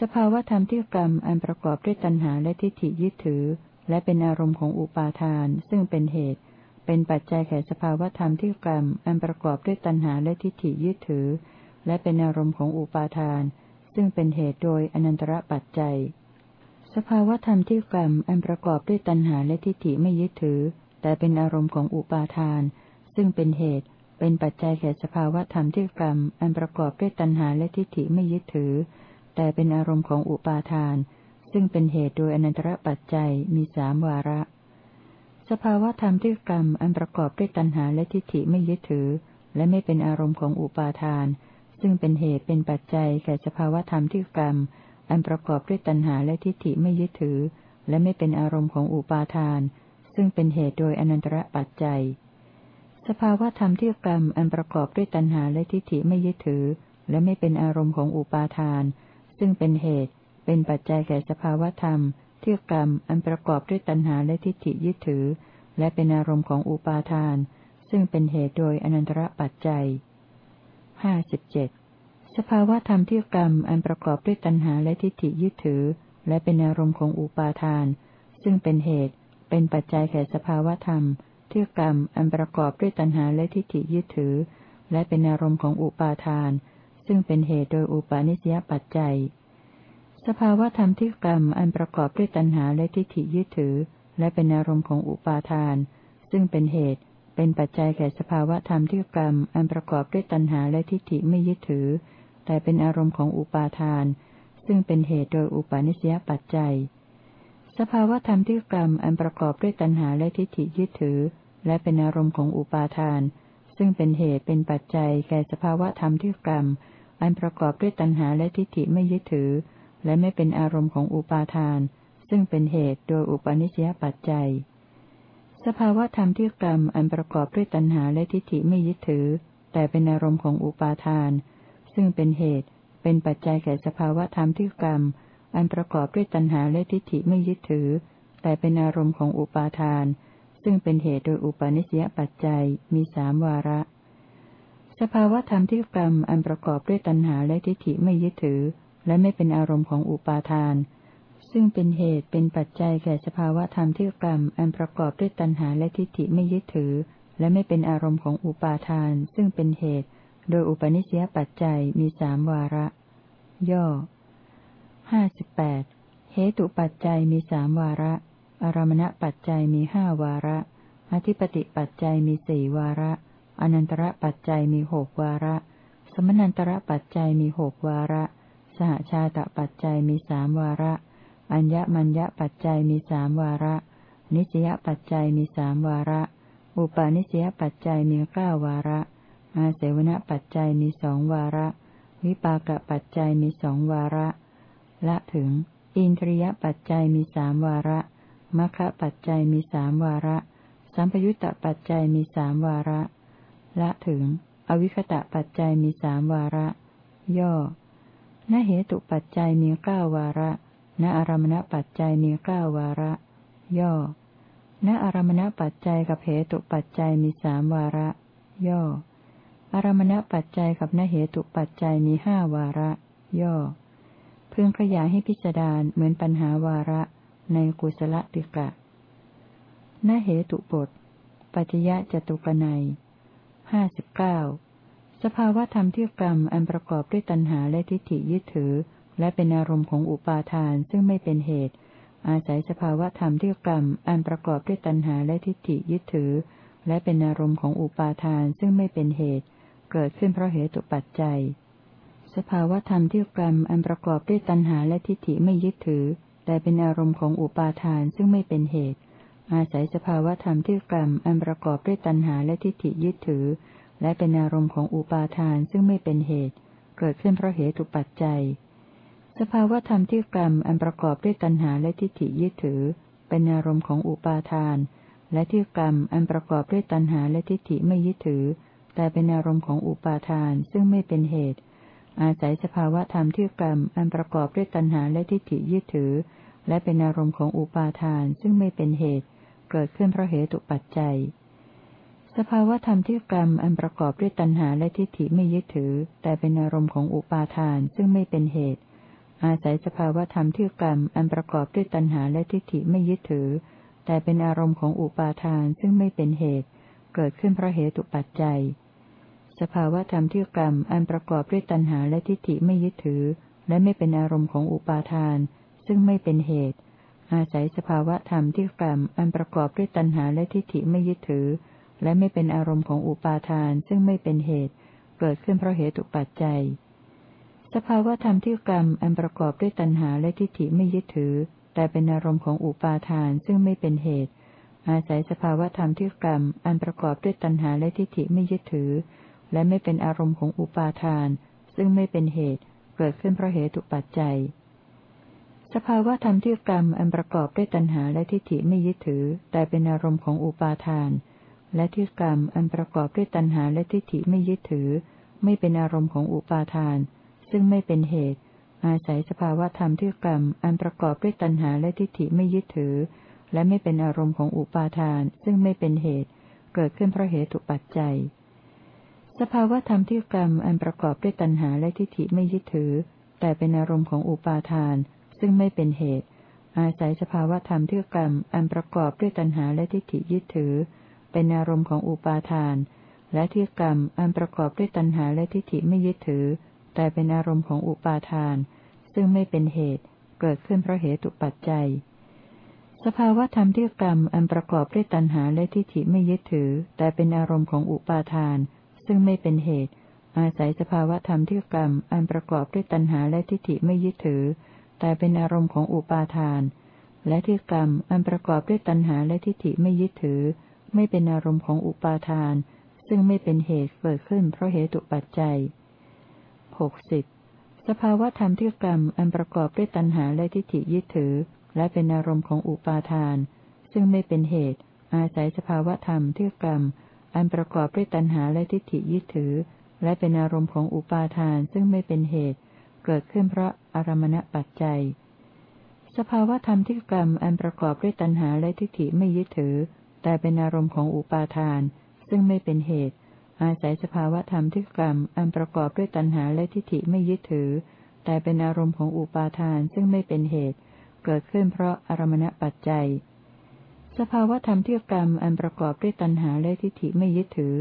สภาวธรรมที่กรรมอันประกอบด้วยตัณหาและทิฏฐิยึดถือ และเป็นอารมณ์ของอุปาทาน ซึ่งเป็นเหตุ เป็นปัจจัยแก่สภาวธรรมที่กรรมอันประกอบด้วยตัณหาและทิฏฐิยึดถือ และเป็นอารมณ์ของอุปาทาน ซึ่งเป็นเหตุโดยอนันตระปัจจัย สภาวธรรมที่กรรมอันประกอบด้วยตัณหาและทิฏฐิไม่ยึดถือ แต่เป็นอารมณ์ของอุปาทาน ซึ่งเป็นเหตุ เป็นปัจจัยแก่สภาวธรรมที่กรรมอันประกอบด้วยตัณหาและทิฏฐิไม่ยึดถือ แต่เป็นอารมณ์ของอุปาทาน ซึ่งเป็นเหตุโดยอนันตระปัจจัยมีสามวาระ สภาวธรรมที่กรรมอันประกอบด้วยตัณหาและทิฏฐิไม่ยึดถือ และไม่เป็นอารมณ์ของอุปาทาน ซึ่งเป็นเหตุเป็นปัจจัยแก่สภาวธรรมที่กรรม อันประกอบด้วยตัณหาและทิฏฐิไม่ยึดถือ และไม่เป็นอารมณ์ของอุปาทาน ซึ่งเป็นเหตุโดยอนันตระปัจจัย สภาวะธรรมที่กรรมอันประกอบด้วยตัณหาและทิฏฐิไม่ยึดถือ และไม่เป็นอารมณ์ของอุปาทาน ซึ่งเป็นเหตุ เป็นปัจจัยแก่สภาวะธรรมที่กรรมอันประกอบด้วยตัณหาและทิฏฐิยึดถือ และเป็นอารมณ์ของอุปาทาน ซึ่งเป็นเหตุโดยอนันตระปัจจัยห้าสิบเจ็ด สภาวะธรรมที่กรรมอันประกอบด้วยตัณหาและทิฏฐิยึดถือ และเป็นอารมณ์ของอุปาทาน ซึ่งเป็นเหตุ เป็นปัจจัยแก่สภาวะธรรมที่กรรมอันประกอบด้วยตัณหาและทิฏฐิยึดถือ และเป็นอารมณ์ของอุปาทาน ซึ่งเป็นเหตุโดยอุปาณิสยปัจจัย สภาวะธรรมที่กรรมอันประกอบด้วยตัณหาและทิฏฐิยึดถือ และเป็นอารมณ์ของอุปาทาน ซึ่งเป็นเหตุเป็นปัจจัยแก่สภาวะธรรมที่กรรมอันประกอบด้วยตัณหาและทิฏฐิไม่ยึดถือ แต่เป็นอารมณ์ของอุปาทาน ซึ่งเป็นเหตุโดยอุปาณิสยปัจจัย สภาวธรรมที่กรรมอันประกอบด้วยตัณหาและทิฏฐิยึดถือ และเป็นอารมณ์ของอุปาทาน ซึ่งเป็นเหตุเป็นปัจจัย แก่สภาวธรรมที่กรรม อันประกอบด้วยตัณหาและทิฏฐิไม่ยึดถือ และไม่เป็นอารมณ์ของอุปาทาน ซึ่งเป็นเหตุโดยอุปนิสยปัจจัยสภาวะธรรมที่กรรมอันประกอบด้วยตัณหาและทิฏฐิไม่ยึดถือ แต่เป็นอารมณ์ของอุปาทาน ซึ่งเป็นเหตุ เป็นปัจจัยแก่สภาวะธรรมที่กรรม อันประกอบด้วยตัณหาและทิฏฐิไม่ยึดถือ แต่เป็นอารมณ์ของอุปาทาน ซึ่งเป็นเหตุโดยอุปนิสยปัจจัยมีสามวาระ สภาวะธรรมที่กรรม อันประกอบด้วยตัณหาและทิฏฐิไม่ยึดถือ และไม่เป็นอารมณ์ของอุปาทาน ซึ่งเป็นเหตุเป็นปัจจัยแก่สภาวะธรรมที่กรรม อันประกอบด้วยตัณหาและทิฏฐิไม่ยึดถือ และไม่เป็นอารมณ์ของอุปาทาน ซึ่งเป็นเหตุ โดยอุปนิสัยปัจจัยมีสามวาระ ย่อห้าสิบแปดเหตุปัจจัยมีสามวาระ อารมณปัจจัยมีห้าวาระ อธิปติปัจจัยมีสี่วาระ อนันตระปัจจัยมีหกวาระ สมนันตระปัจจัยมีหกวาระ สหชาตปัจจัยมีสามวาระ อัญญมัญญปัจจัยมีสามวาระ นิสยปัจจัยมีสามวาระ อุปาณิสยปัจจัยมีเก้าวาระ อาเสวนปัจจัยมีสองวาระ วิปากปัจจัยมีสองวาระ ละถึง อินทรียปัจจัยมีสามวาระมรรคปัจจัยมีสามวาระ สัมปยุตตปัจจัยมีสามวาระ ละถึง อวิคตะปัจจัยมีสามวาระ ย่อณเหตุปัจจัยมีเก้าวาระณอารมณปัจจัยมีเก้าวาระ ย่อณอารมณปัจจัยกับเหตุปัจจัยมีสามวาระ ย่อ อารมณปัจจัยกับณเหตุปัจจัยมีห้าวาระ ย่อ พึงขยายให้พิจารณาเหมือนปัญหาวาระ ในกุศลติกะณเหตุบท ปัจยะจตุกนัยห้าสิบเก้าสภาวธรรมที่กรรมอันประกอบด้วยตัณหาและทิฏฐิยึดถือ และเป็นอารมณ์ของอุปาทานซึ่งไม่เป็นเหตุ อาศัยสภาวธรรมที่กรรมอันประกอบด้วยตัณหาและทิฏฐิยึดถือ และเป็นอารมณ์ของอุปาทานซึ่งไม่เป็นเหตุ เกิดขึ้นเพราะเหตุปัจจัย สภาวธรรมที่กรรมอันประกอบด้วยตัณหาและทิฏฐิไม่ยึดถือ แต่เป็นอารมณ์ของอุปาทานซึ่งไม่เป็นเหตุ อาศัยสภาวธรรมที่กรรมอันประกอบด้วยตัณหาและทิฏฐิยึดถือ และเป็นอารมณ์ของอุปาทานซึ่งไม่เป็นเหตุ เกิดขึ้นเพราะเหตุปัจจัย สภาวธรรมที่กรรมอันประกอบด้วยตัณหาและทิฏฐิยึดถือ เป็นอารมณ์ของอุปาทาน และที่กรรมอันประกอบด้วยตัณหาและทิฏฐิไม่ยึดถือ แต่เป็นอารมณ์ของอุปาทานซึ่งไม่เป็นเหตุ อาศัยสภาวะธรรมที่กรรมอันประกอบด้วยตัณหาและทิฏฐิยึดถือ และเป็นอารมณ์ของอุปาทานซึ่งไม่เป็นเหตุ เกิดขึ้นเพราะเหตุปัจจัย สภาวะธรรมที่กรรมอันประกอบด้วยตัณหาและทิฏฐิไม่ยึดถือ แต่เป็นอารมณ์ของอุปาทานซึ่งไม่เป็นเหตุ อาศัยสภาวะธรรมที่กรรมอันประกอบด้วยตัณหาและทิฏฐิไม่ยึดถือ แต่เป็นอารมณ์ของอุปาทานซึ่งไม่เป็นเหตุเเกิดขึ้นเพราะเหตุปัจจัย สภาวธรรมที่กรรมอันประกอบด้วยตัณหาและทิฏฐิไม่ยึดถือ และไม่เป็นอารมณ์ของอุปาทาน ซึ่งไม่เป็นเหตุ อาศัยสภาวธรรมที่กรรมอันประกอบด้วยตัณหาและทิฏฐิไม่ยึดถือ และไม่เป็นอารมณ์ของอุปาทาน ซึ่งไม่เป็นเหตุ เกิดขึ้นเพราะเหตุปัจจัย สภาวธรรมที่กรรมอันประกอบด้วยตัณหาและทิฏฐิไม่ยึดถือ แต่เป็นอารมณ์ของอุปาทานซึ่งไม่เป็นเหตุ อาศัยสภาวธรรมที่กรรม อันประกอบด้วยตัณหาและทิฏฐิไม่ยึดถือ และไม่เป็นอารมณ์ของอุปาทาน ซึ่งไม่เป็นเหตุ เกิดขึ้นเพราะเหตุปัจจัย สภาวธรรมที่กรรม อันประกอบด้วยตัณหาและทิฏฐิไม่ยึดถือ แต่เป็นอารมณ์ของอุปาทาน และที่กรรม อันประกอบด้วยตัณหาและทิฏฐิไม่ยึดถือ ไม่เป็นอารมณ์ของอุปาทาน ซึ่งไม่เป็นเหตุ อาศัยสภาวธรรมที่กรรม อันประกอบด้วยตัณหาและทิฏฐิไม่ยึดถือ และไม่เป็นอารมณ์ของอุปาทานซึ่งไม่เป็นเหตุ เกิดขึ้นเพราะเหตุปัจจัย สภาวธรรมที่กรรมอันประกอบด้วยตัณหาและทิฏฐิไม่ยึดถือ แต่เป็นอารมณ์ของอุปาทาน ซึ่งไม่เป็นเหตุ อาศัยสภาวธรรมที่กรรมอันประกอบด้วยตัณหาและทิฏฐิยึดถือ เป็นอารมณ์ของอุปาทาน และที่กรรมอันประกอบด้วยตัณหาและทิฏฐิไม่ยึดถือ แต่เป็นอารมณ์ของอุปาทาน ซึ่งไม่เป็นเหตุ เกิดขึ้นเพราะเหตุปัจจัย สภาวธรรมที่กรรมอันประกอบด้วยตัณหาและทิฏฐิไม่ยึดถือ แต่เป็นอารมณ์ของอุปาทาน ซึ่งไม่เป็นเหตุ อาศัยสภาวธรรมที่กรรมอันประกอบด้วยตัณหาและทิฏฐิไม่ยึดถือ แต่เป็นอารมณ์ของอุปาทาน และที่กรรมอันประกอบด้วยตัณหาและทิฏฐิไม่ยึดถือ ไม่เป็นอารมณ์ของอุปาทาน ซึ่งไม่เป็นเหตุเกิดขึ้นเพราะเหตุปัจจัยหกสิบสภาวธรรมที่กรรมอันประกอบด้วยตัณหาและทิฏฐิยึดถือ และเป็นอารมณ์ของอุปาทาน ซึ่งไม่เป็นเหตุ อาศัยสภาวธรรมที่กรรม อันประกอบด้วยตัณหาและทิฏฐิยึดถือ และเป็นอารมณ์ของอุปาทานซึ่งไม่เป็นเหตุ เกิดขึ้นเพราะอารมณปัจจัย สภาวธรรมที่กรรมอันประกอบด้วยตัณหาและทิฏฐิไม่ยึดถือ แต่เป็นอารมณ์ของอุปาทาน ซึ่งไม่เป็นเหตุ อาศัยสภาวธรรมที่กรรมอันประกอบด้วยตัณหาและทิฏฐิไม่ยึดถือ แต่เป็นอารมณ์ของอุปาทานซึ่งไม่เป็นเหตุ เกิดขึ้นเพราะอารมณปัจจัย สภาวธรรมที่กรรมอันประกอบด้วยตัณหาและทิฏฐิไม่ยึดถือ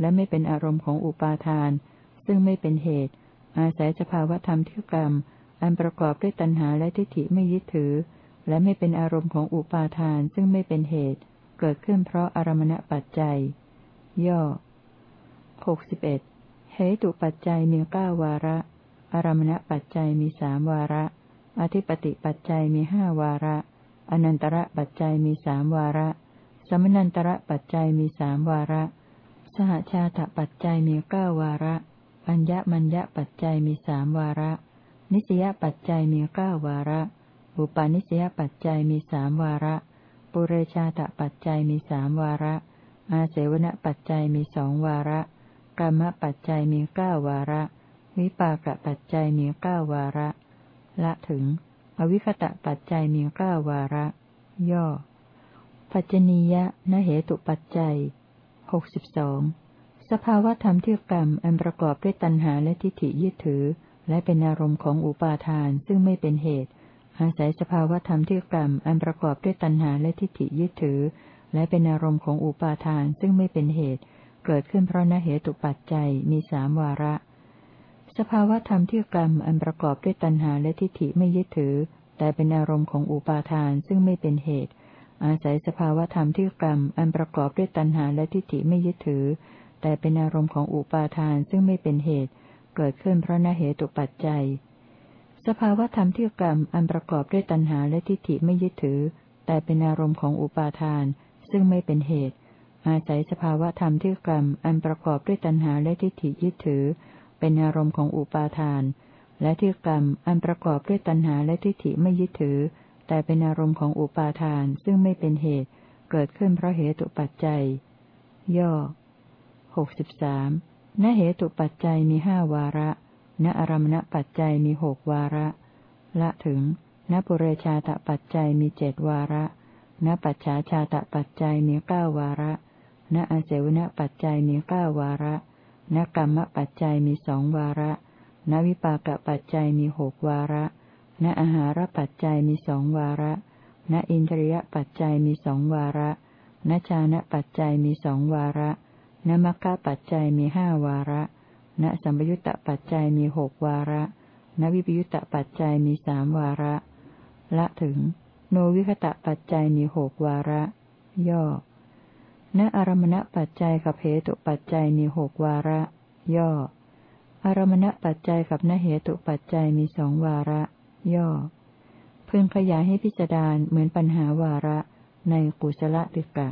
และไม่เป็นอารมณ์ของอุปาทาน ซึ่งไม่เป็นเหตุ อาศัยสภาวธรรมที่กรรม อันประกอบด้วยตัณหาและทิฏฐิไม่ยึดถือ และไม่เป็นอารมณ์ของอุปาทานซึ่งไม่เป็นเหตุ เกิดขึ้นเพราะอารมณปัจจัย ย่อหกสิบเอ็ดเหตุปัจจัยมีเก้าวาระ อารมณปัจจัยมีสามวาระ อธิปติปัจจัยมีห้าวาระ อนันตระปัจจัยมีสามวาระ สมนันตระปัจจัยมีสามวาระ สหชาตปัจจัยมีเก้าวาระ อัญญมัญญปัจจัยมีสามวาระ นิสยปัจจัยมีเก้าวาระ อุปาณิสยปัจจัยมีสามวาระ ปุเรชาตปัจจัยมีสามวาระ อาเสวนปัจจัยมีสองวาระกรรมปัจจัยมีเก้าวาระ วิปากปัจจัยมีเก้าวาระ ละถึง อวิคตะปัจจัยมีเก้าวาระ ย่อ ปัจจนียะนเหตุปัจจัยหกสิบสองสภาวธรรมที่กรรมอันประกอบด้วยตัณหาและทิฏฐิยึดถือ และเป็นอารมณ์ของอุปาทานซึ่งไม่เป็นเหตุ อาศัยสภาวธรรมที่กรรมอันประกอบด้วยตัณหาและทิฏฐิยึดถือ และเป็นอารมณ์ของอุปาทานซึ่งไม่เป็นเหตุ เกิดขึ้นเพราะนเหตุปัจจัยมีสามวาระ สภาวธรรมที่กรรมอันประกอบด้วยตัณหาและทิฏฐิไม่ยึดถือ แต่เป็นอารมณ์ของอุปาทานซึ่งไม่เป็นเหตุ อาศัยสภาวธรรมที่กรรมอันประกอบด้วยตัณหาและทิฏฐิไม่ยึดถือ แต่เป็นอารมณ์ของอุปาทานซึ่งไม่เป็นเหตุ เกิดขึ้นเพราะนเหตุปัจจัย สภาวธรรมที่กรรมอันประกอบด้วยตัณหาและทิฏฐิไม่ยึดถือ แต่เป็นอารมณ์ของอุปาทาน ซึ่งไม่เป็นเหตุ อาศัยสภาวธรรมที่กรรมอันประกอบด้วยตัณหาและทิฏฐิยึดถือ เป็นอารมณ์ของอุปาทาน และที่กรรมอันประกอบด้วยตัณหาและทิฏฐิไม่ยึดถือ แต่เป็นอารมณ์ของอุปาทานซึ่งไม่เป็นเหตุ เกิดขึ้นเพราะเหตุปัจจัย ย่อหกสิบสามนเหตุปัจจัยมีห้าวาระ ณอารมณปัจจัยมีหกวาระ ละถึง ณปุเรชาตปัจจัยมีเจดวาระ ณปัจฉาชาตปัจจัยมีเก้าวาระ ณอาเสวนปัจจัยมีเก้าวาระ ณกรรมปัจจัยมีสองวาระณวิปากปัจจัยมีหกวาระณอาหารปัจจัยมีสองวาระณอินทรียปัจจัยมีสองวาระณชานะปัจจัยมีสองวาระณมัคคะปัจจัยมีห้าวาระณสัมยุตตปัจจัยมีหกวาระณวิปยุตตปัจจัยมีสามวาระ ละถึง โนวิคตะปัจจัยมีหกวาระ ย่อ ณอารมณปัจจัยกับเหตุปัจจัยมีหกวาระ ย่อ อารมณปัจจัยกับนเหตุปัจจัยมีสองวาระ ย่อ พึงขยายให้พิจารณาเหมือนปัญหาวาระในกุศลติกะ